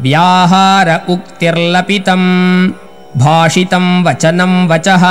व्याहार उक्तिर्लपितम् भाषितम् वचनम् वचः।